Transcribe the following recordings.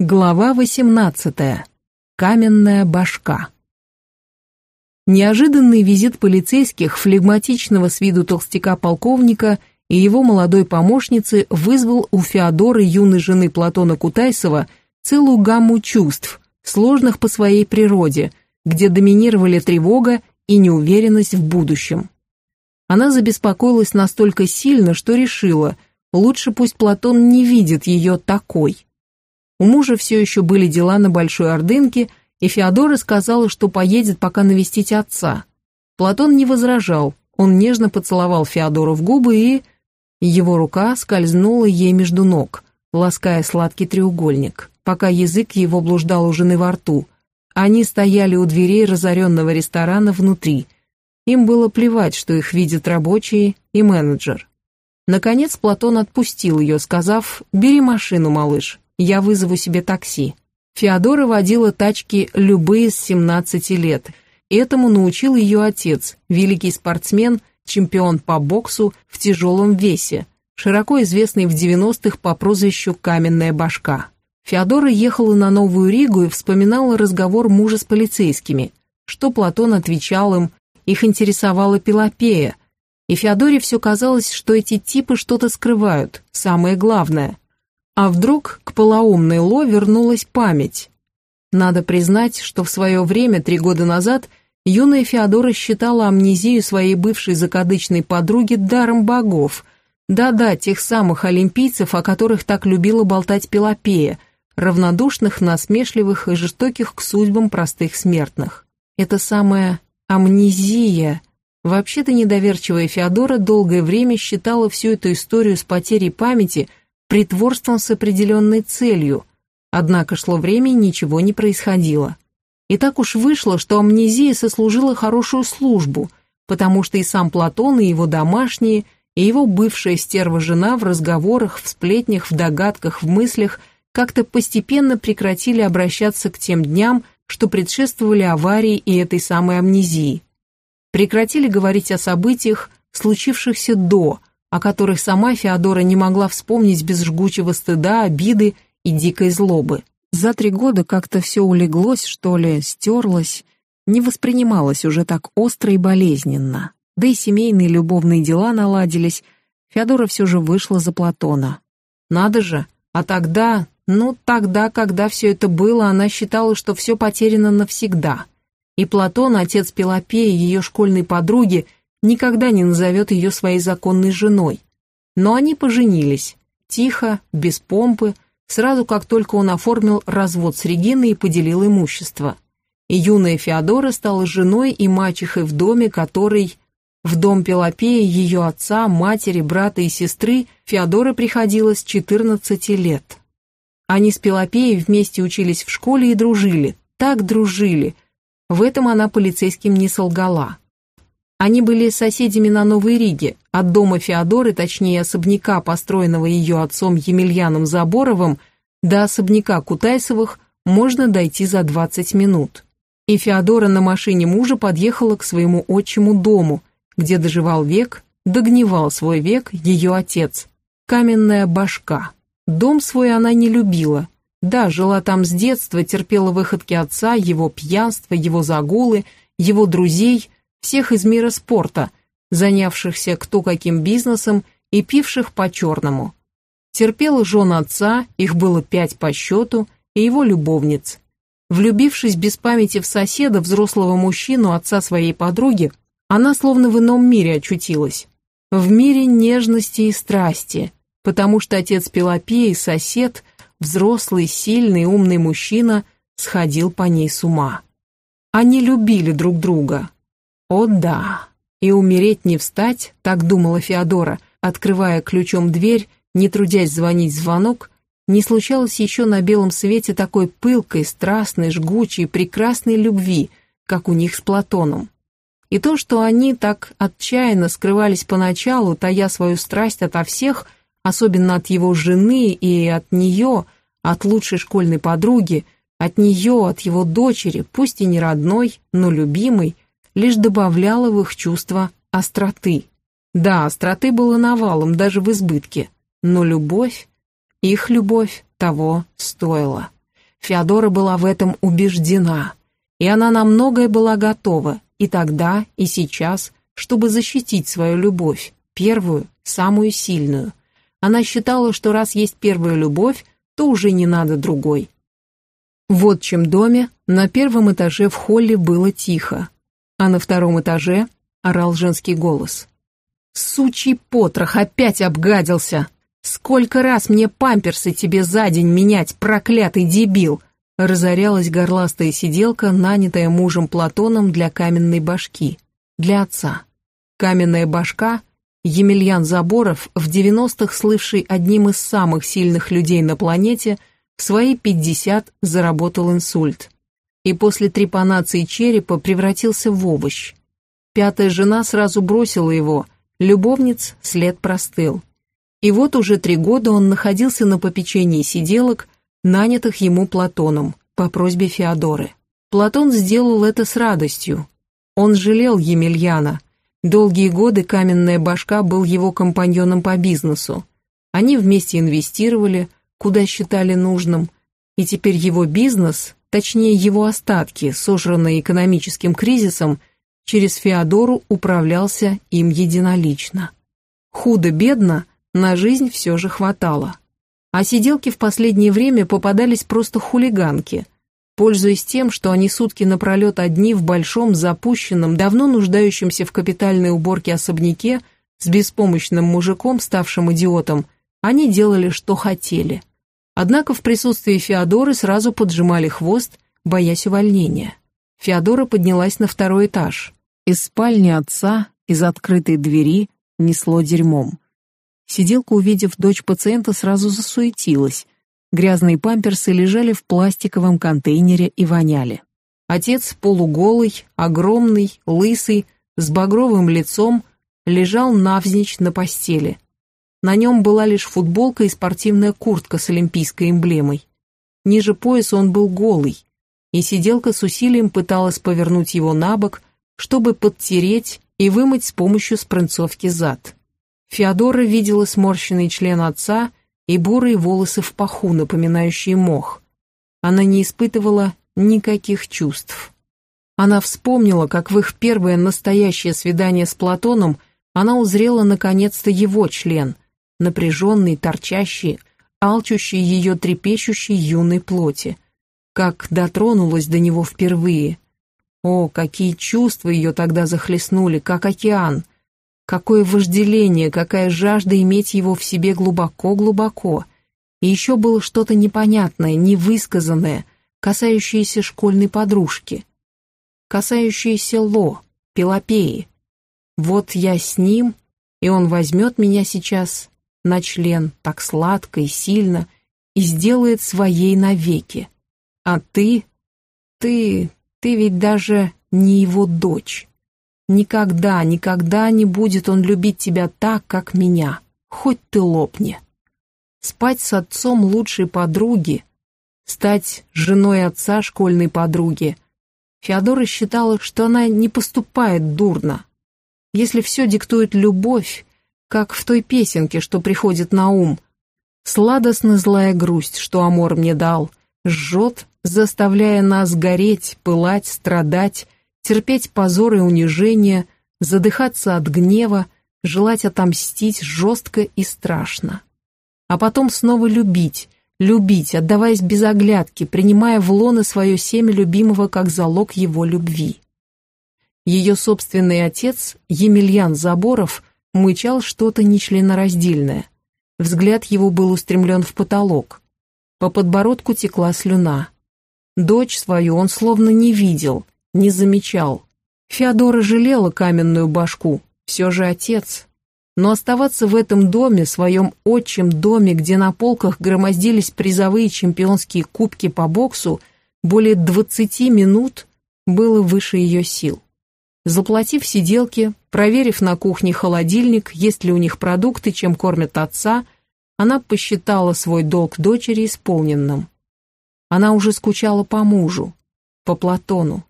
Глава 18. Каменная башка. Неожиданный визит полицейских, флегматичного с виду толстяка полковника и его молодой помощницы вызвал у Феодоры, юной жены Платона Кутайсова, целую гамму чувств, сложных по своей природе, где доминировали тревога и неуверенность в будущем. Она забеспокоилась настолько сильно, что решила, лучше пусть Платон не видит ее такой. У мужа все еще были дела на Большой Ордынке, и Феодора сказала, что поедет пока навестить отца. Платон не возражал, он нежно поцеловал Феодору в губы и... Его рука скользнула ей между ног, лаская сладкий треугольник, пока язык его блуждал у жены во рту. Они стояли у дверей разоренного ресторана внутри. Им было плевать, что их видят рабочие и менеджер. Наконец Платон отпустил ее, сказав «Бери машину, малыш, я вызову себе такси». Феодора водила тачки любые с 17 лет. Этому научил ее отец, великий спортсмен, чемпион по боксу в тяжелом весе, широко известный в 90-х по прозвищу «Каменная башка». Феодора ехала на Новую Ригу и вспоминала разговор мужа с полицейскими, что Платон отвечал им, их интересовала Пелопея, и Феодоре все казалось, что эти типы что-то скрывают, самое главное – а вдруг к полоумной Ло вернулась память? Надо признать, что в свое время, три года назад, юная Феодора считала амнезию своей бывшей закадычной подруги даром богов. Да-да, тех самых олимпийцев, о которых так любила болтать Пелопея, равнодушных, насмешливых и жестоких к судьбам простых смертных. Это самая амнезия. Вообще-то недоверчивая Феодора долгое время считала всю эту историю с потерей памяти – притворством с определенной целью, однако шло время и ничего не происходило. И так уж вышло, что амнезия сослужила хорошую службу, потому что и сам Платон, и его домашние, и его бывшая стерва-жена в разговорах, в сплетнях, в догадках, в мыслях как-то постепенно прекратили обращаться к тем дням, что предшествовали аварии и этой самой амнезии. Прекратили говорить о событиях, случившихся до – о которых сама Феодора не могла вспомнить без жгучего стыда, обиды и дикой злобы. За три года как-то все улеглось, что ли, стерлось, не воспринималось уже так остро и болезненно. Да и семейные любовные дела наладились, Феодора все же вышла за Платона. Надо же, а тогда, ну тогда, когда все это было, она считала, что все потеряно навсегда. И Платон, отец Пелопеи, ее школьной подруги, никогда не назовет ее своей законной женой. Но они поженились, тихо, без помпы, сразу как только он оформил развод с Региной и поделил имущество. И юная Феодора стала женой и мачехой в доме, который... В дом Пелопея ее отца, матери, брата и сестры Феодора приходилось 14 лет. Они с Пелопеей вместе учились в школе и дружили, так дружили. В этом она полицейским не солгала. Они были соседями на Новой Риге, от дома Феодоры, точнее особняка, построенного ее отцом Емельяном Заборовым, до особняка Кутайсовых можно дойти за 20 минут. И Феодора на машине мужа подъехала к своему отчему дому, где доживал век, догнивал свой век ее отец. Каменная башка. Дом свой она не любила. Да, жила там с детства, терпела выходки отца, его пьянство, его загулы, его друзей, всех из мира спорта, занявшихся кто каким бизнесом и пивших по-черному. Терпела жен отца, их было пять по счету, и его любовниц. Влюбившись без памяти в соседа, взрослого мужчину, отца своей подруги, она словно в ином мире очутилась. В мире нежности и страсти, потому что отец Пелопеи, сосед, взрослый, сильный, умный мужчина, сходил по ней с ума. Они любили друг друга, о да, и умереть не встать, так думала Феодора, открывая ключом дверь, не трудясь звонить звонок, не случалось еще на белом свете такой пылкой, страстной, жгучей, прекрасной любви, как у них с Платоном. И то, что они так отчаянно скрывались поначалу, тая свою страсть ото всех, особенно от его жены и от нее, от лучшей школьной подруги, от нее, от его дочери, пусть и не родной, но любимой, лишь добавляло в их чувство остроты. Да, остроты было навалом, даже в избытке, но любовь, их любовь того стоила. Феодора была в этом убеждена, и она на многое была готова, и тогда, и сейчас, чтобы защитить свою любовь, первую, самую сильную. Она считала, что раз есть первая любовь, то уже не надо другой. В отчим доме на первом этаже в холле было тихо, а на втором этаже орал женский голос. «Сучий потрох опять обгадился! Сколько раз мне памперсы тебе за день менять, проклятый дебил!» Разорялась горластая сиделка, нанятая мужем Платоном для каменной башки, для отца. Каменная башка Емельян Заборов, в 90-х слывший одним из самых сильных людей на планете, в свои 50 заработал инсульт. И после трепанации черепа превратился в овощ. Пятая жена сразу бросила его, любовниц след простыл. И вот уже три года он находился на попечении сиделок, нанятых ему Платоном, по просьбе Феодоры. Платон сделал это с радостью. Он жалел Емельяна, Долгие годы каменная башка был его компаньоном по бизнесу. Они вместе инвестировали, куда считали нужным, и теперь его бизнес, точнее его остатки, сожранные экономическим кризисом, через Феодору управлялся им единолично. Худо-бедно, на жизнь все же хватало. А сиделки в последнее время попадались просто хулиганки – Пользуясь тем, что они сутки напролет одни в большом, запущенном, давно нуждающемся в капитальной уборке особняке, с беспомощным мужиком, ставшим идиотом, они делали, что хотели. Однако в присутствии Феодоры сразу поджимали хвост, боясь увольнения. Феодора поднялась на второй этаж. Из спальни отца, из открытой двери, несло дерьмом. Сиделка, увидев дочь пациента, сразу засуетилась. Грязные памперсы лежали в пластиковом контейнере и воняли. Отец, полуголый, огромный, лысый, с багровым лицом, лежал навзничь на постели. На нем была лишь футболка и спортивная куртка с олимпийской эмблемой. Ниже пояса он был голый, и сиделка с усилием пыталась повернуть его на бок, чтобы подтереть и вымыть с помощью спринцовки зад. Феодора видела сморщенный член отца и бурые волосы в паху, напоминающие мох. Она не испытывала никаких чувств. Она вспомнила, как в их первое настоящее свидание с Платоном она узрела наконец-то его член, напряженный, торчащий, алчущий ее трепещущей юной плоти. Как дотронулась до него впервые. О, какие чувства ее тогда захлестнули, как океан! Какое вожделение, какая жажда иметь его в себе глубоко-глубоко. И еще было что-то непонятное, невысказанное, касающееся школьной подружки. Касающееся Ло, Пелопеи. Вот я с ним, и он возьмет меня сейчас на член так сладко и сильно и сделает своей навеки. А ты, ты, ты ведь даже не его дочь. Никогда, никогда не будет он любить тебя так, как меня, хоть ты лопни. Спать с отцом лучшей подруги, стать женой отца школьной подруги. Феодора считала, что она не поступает дурно. Если все диктует любовь, как в той песенке, что приходит на ум, сладостно злая грусть, что Амор мне дал, жжет, заставляя нас гореть, пылать, страдать, терпеть позор и унижение, задыхаться от гнева, желать отомстить жестко и страшно. А потом снова любить, любить, отдаваясь без оглядки, принимая в лоно свое семя любимого как залог его любви. Ее собственный отец, Емельян Заборов, мычал что-то нечленораздельное. Взгляд его был устремлен в потолок. По подбородку текла слюна. Дочь свою он словно не видел, не замечал. Феодора жалела каменную башку, все же отец. Но оставаться в этом доме, своем отчим доме, где на полках громоздились призовые чемпионские кубки по боксу, более 20 минут, было выше ее сил. Заплатив сиделке, проверив на кухне холодильник, есть ли у них продукты, чем кормят отца, она посчитала свой долг дочери исполненным. Она уже скучала по мужу, по Платону.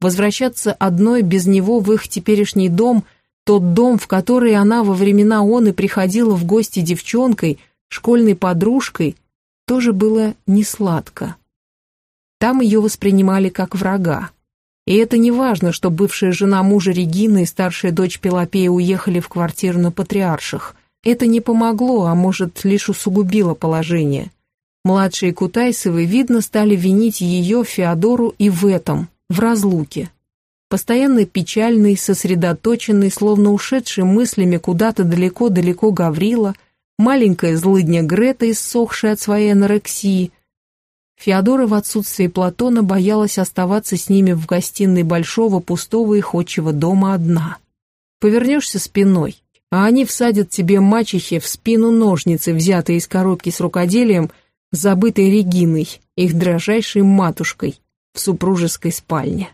Возвращаться одной без него в их теперешний дом, тот дом, в который она во времена он и приходила в гости девчонкой, школьной подружкой, тоже было не сладко. Там ее воспринимали как врага. И это не важно, что бывшая жена мужа Регины и старшая дочь Пелопея уехали в квартиру на Патриарших. Это не помогло, а может, лишь усугубило положение. Младшие Кутайсовы, видно, стали винить ее, Феодору, и в этом, в разлуке. Постоянно печальный, сосредоточенный, словно ушедший мыслями куда-то далеко-далеко Гаврила, маленькая злыдня Грета, иссохшая от своей анорексии. Феодора в отсутствие Платона боялась оставаться с ними в гостиной большого, пустого и ходчего дома одна. Повернешься спиной, а они всадят тебе мачехе в спину ножницы, взятые из коробки с рукоделием, забытой Региной, их дрожайшей матушкой, в супружеской спальне.